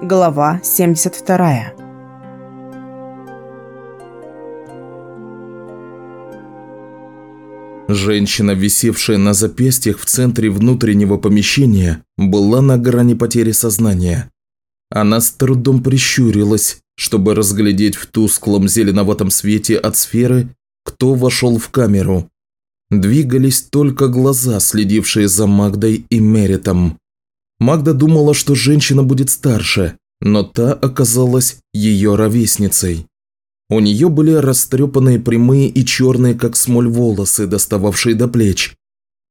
Глава 72. Женщина, висевшая на запястьях в центре внутреннего помещения, была на грани потери сознания. Она с трудом прищурилась, чтобы разглядеть в тусклом зеленоватом свете от сферы, кто вошел в камеру. Двигались только глаза, следившие за Магдой и Меритом. Магда думала, что женщина будет старше, но та оказалась ее ровесницей. У нее были растрепанные прямые и черные, как смоль, волосы, достававшие до плеч,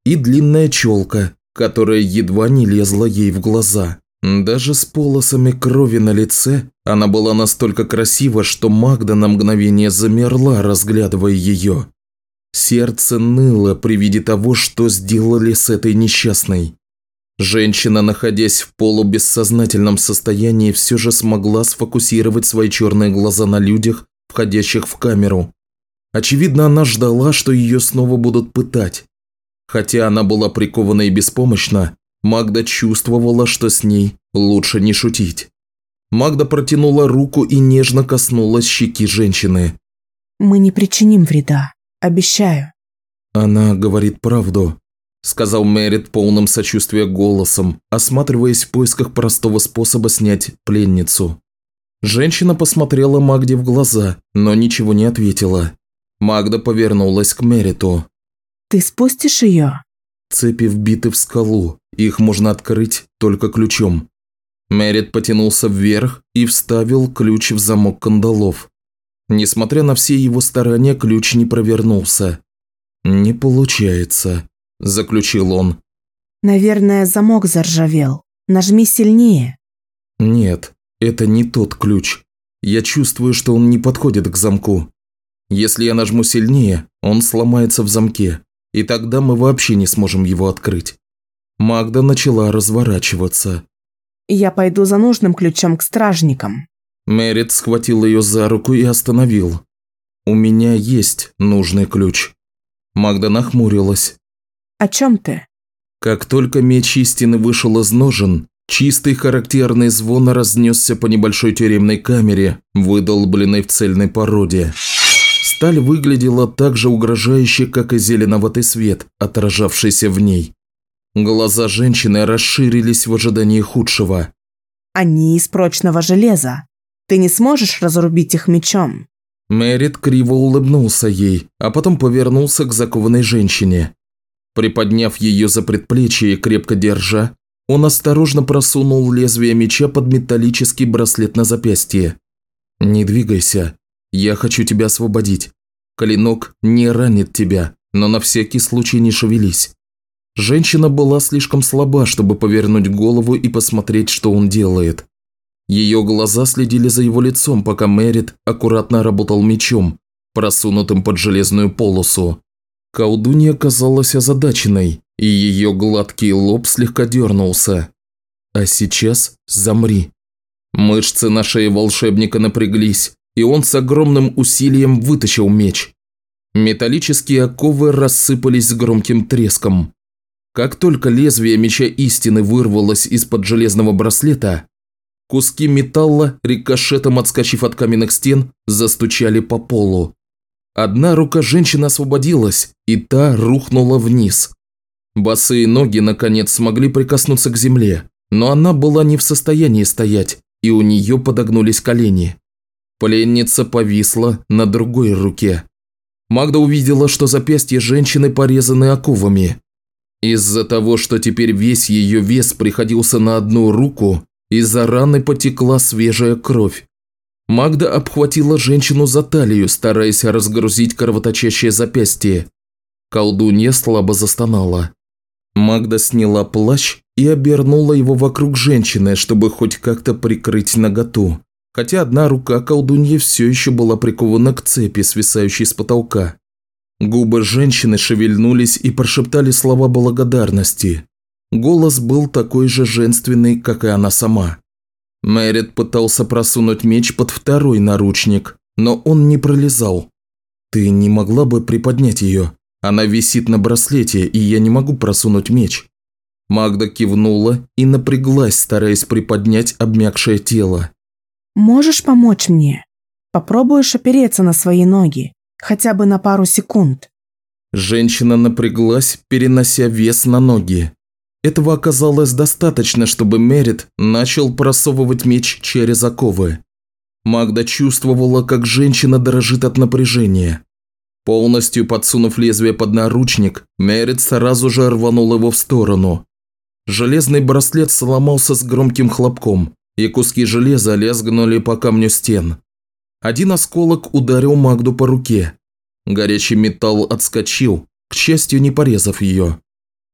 и длинная челка, которая едва не лезла ей в глаза. Даже с полосами крови на лице она была настолько красива, что Магда на мгновение замерла, разглядывая ее. Сердце ныло при виде того, что сделали с этой несчастной. Женщина, находясь в полубессознательном состоянии, все же смогла сфокусировать свои черные глаза на людях, входящих в камеру. Очевидно, она ждала, что ее снова будут пытать. Хотя она была прикована и беспомощна, Магда чувствовала, что с ней лучше не шутить. Магда протянула руку и нежно коснулась щеки женщины. «Мы не причиним вреда, обещаю». Она говорит правду сказал Мэрит полным сочувствия голосом, осматриваясь в поисках простого способа снять пленницу. Женщина посмотрела Магде в глаза, но ничего не ответила. Магда повернулась к Мериту. «Ты спустишь ее?» Цепи вбиты в скалу, их можно открыть только ключом. Мерит потянулся вверх и вставил ключ в замок кандалов. Несмотря на все его старания, ключ не провернулся. «Не получается», – заключил он. «Наверное, замок заржавел. Нажми сильнее». «Нет, это не тот ключ. Я чувствую, что он не подходит к замку. Если я нажму сильнее, он сломается в замке, и тогда мы вообще не сможем его открыть». Магда начала разворачиваться. «Я пойду за нужным ключом к стражникам». Мерит схватил ее за руку и остановил. «У меня есть нужный ключ». Магда нахмурилась. «О чем ты?» Как только меч истины вышел из ножен, чистый характерный звон разнесся по небольшой тюремной камере, выдолбленной в цельной породе. Сталь выглядела так же угрожающе, как и зеленоватый свет, отражавшийся в ней. Глаза женщины расширились в ожидании худшего. «Они из прочного железа. Ты не сможешь разрубить их мечом?» Мэрит криво улыбнулся ей, а потом повернулся к закованной женщине. Приподняв ее за предплечье и крепко держа, он осторожно просунул лезвие меча под металлический браслет на запястье. «Не двигайся. Я хочу тебя освободить. Клинок не ранит тебя, но на всякий случай не шевелись». Женщина была слишком слаба, чтобы повернуть голову и посмотреть, что он делает. Ее глаза следили за его лицом, пока Мэрит аккуратно работал мечом, просунутым под железную полосу. Колдунья казалась озадаченной, и ее гладкий лоб слегка дернулся. «А сейчас замри». Мышцы на шее волшебника напряглись, и он с огромным усилием вытащил меч. Металлические оковы рассыпались с громким треском. Как только лезвие меча истины вырвалось из-под железного браслета, куски металла, рикошетом отскочив от каменных стен, застучали по полу. Одна рука женщины освободилась, и та рухнула вниз. Босые ноги, наконец, смогли прикоснуться к земле, но она была не в состоянии стоять, и у нее подогнулись колени. Пленница повисла на другой руке. Магда увидела, что запястья женщины порезаны оковами. Из-за того, что теперь весь ее вес приходился на одну руку, из-за раны потекла свежая кровь. Магда обхватила женщину за талию, стараясь разгрузить кровоточащее запястье. Колдунья слабо застонала. Магда сняла плащ и обернула его вокруг женщины, чтобы хоть как-то прикрыть наготу. Хотя одна рука колдуньи все еще была прикована к цепи, свисающей с потолка. Губы женщины шевельнулись и прошептали слова благодарности. Голос был такой же женственный, как и она сама. Мэрит пытался просунуть меч под второй наручник, но он не пролезал. «Ты не могла бы приподнять ее? Она висит на браслете, и я не могу просунуть меч». Магда кивнула и напряглась, стараясь приподнять обмякшее тело. «Можешь помочь мне? Попробуешь опереться на свои ноги, хотя бы на пару секунд». Женщина напряглась, перенося вес на ноги. Этого оказалось достаточно, чтобы Мерит начал просовывать меч через оковы. Магда чувствовала, как женщина дрожит от напряжения. Полностью подсунув лезвие под наручник, Мерит сразу же рванул его в сторону. Железный браслет сломался с громким хлопком, и куски железа лязгнули по камню стен. Один осколок ударил Магду по руке. Горячий металл отскочил, к счастью, не порезав ее.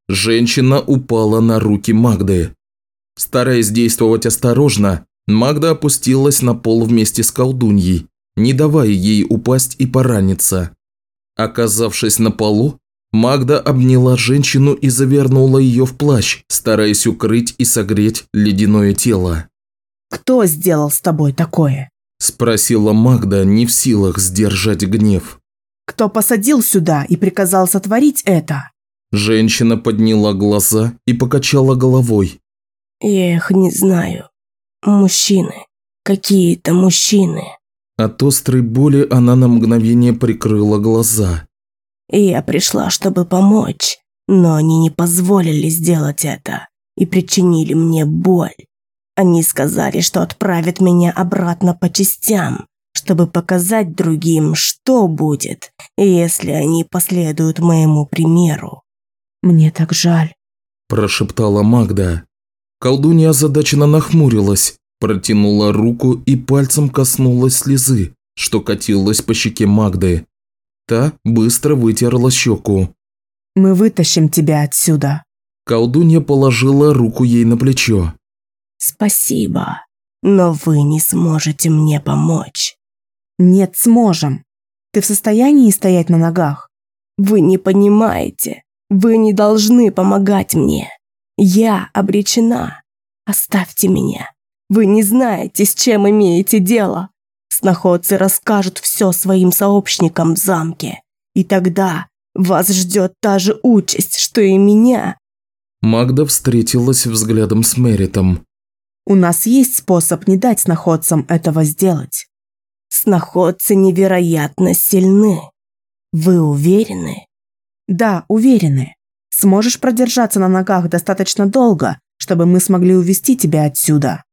Женщина упала на руки Магды. Стараясь действовать осторожно, Магда опустилась на пол вместе с колдуньей, не давая ей упасть и пораниться. Оказавшись на полу, Магда обняла женщину и завернула ее в плащ, стараясь укрыть и согреть ледяное тело. «Кто сделал с тобой такое?» – спросила Магда, не в силах сдержать гнев. «Кто посадил сюда и приказал сотворить это?» Женщина подняла глаза и покачала головой. «Я их не знаю. Мужчины. Какие-то мужчины». От острой боли она на мгновение прикрыла глаза. Я пришла, чтобы помочь, но они не позволили сделать это и причинили мне боль. Они сказали, что отправят меня обратно по частям, чтобы показать другим, что будет, если они последуют моему примеру. «Мне так жаль», – прошептала Магда. Колдунья озадаченно нахмурилась, протянула руку и пальцем коснулась слезы, что катилась по щеке Магды. Та быстро вытерла щеку. «Мы вытащим тебя отсюда». Колдунья положила руку ей на плечо. «Спасибо, но вы не сможете мне помочь». «Нет, сможем. Ты в состоянии стоять на ногах?» «Вы не понимаете. Вы не должны помогать мне. Я обречена. Оставьте меня. Вы не знаете, с чем имеете дело. Сноходцы расскажут все своим сообщникам в замке. И тогда вас ждет та же участь, что и меня». Магда встретилась взглядом с Меритом. «У нас есть способ не дать сноходцам этого сделать». «Сноходцы невероятно сильны. Вы уверены?» «Да, уверены. Сможешь продержаться на ногах достаточно долго, чтобы мы смогли увести тебя отсюда».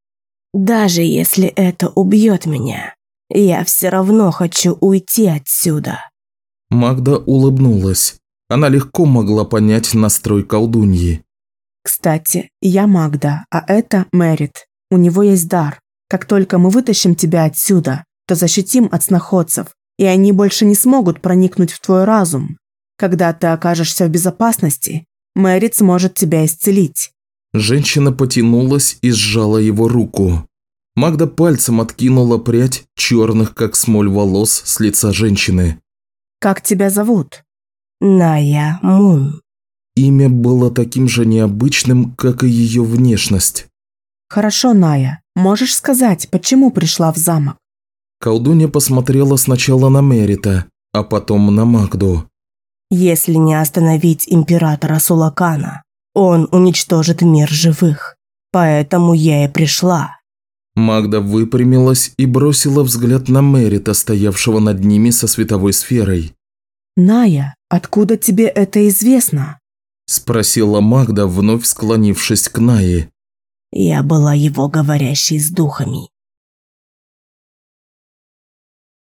«Даже если это убьет меня, я все равно хочу уйти отсюда». Магда улыбнулась. Она легко могла понять настрой колдуньи. «Кстати, я Магда, а это Мэрит. У него есть дар. Как только мы вытащим тебя отсюда, то защитим от сноходцев, и они больше не смогут проникнуть в твой разум. Когда ты окажешься в безопасности, Мэрит сможет тебя исцелить». Женщина потянулась и сжала его руку. Магда пальцем откинула прядь черных, как смоль, волос с лица женщины. «Как тебя зовут?» «Ная Мун». Имя было таким же необычным, как и ее внешность. «Хорошо, Ная. Можешь сказать, почему пришла в замок?» Колдунья посмотрела сначала на Мерита, а потом на Магду. «Если не остановить императора Сулакана, он уничтожит мир живых. Поэтому я и пришла». Магда выпрямилась и бросила взгляд на Мерита, стоявшего над ними со световой сферой. «Ная, откуда тебе это известно?» – спросила Магда, вновь склонившись к Нае. «Я была его говорящей с духами.